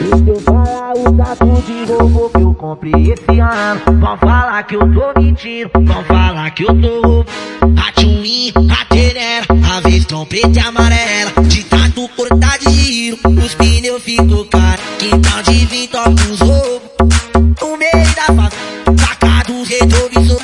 Deixa eu falar o tanto de robô que eu comprei esse ano. Vão falar que eu tô mentindo, vão falar que eu tô roubo A a vez a preta e amarela. De tato cortar de giro, os pneus ficam caros Que tal de vir toca os roubos No meio da fase, sacado retrovisores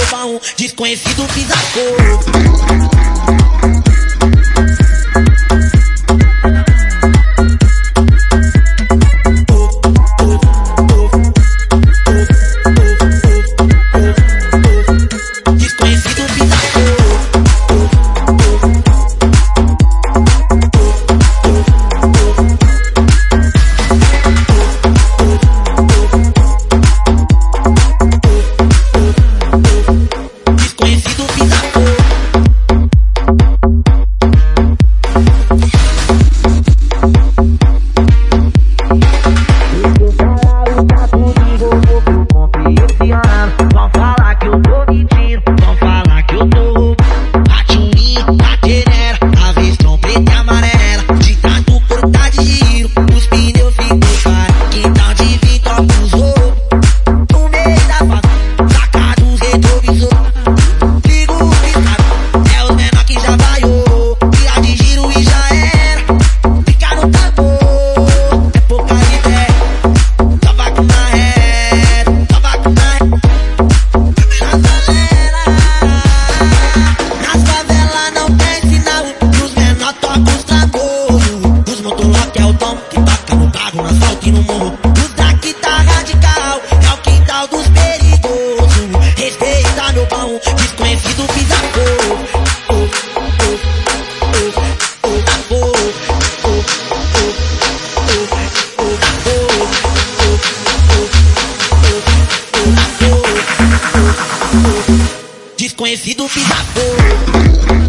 roubar um desconhecido pisacou. with you. conhecido pisapô.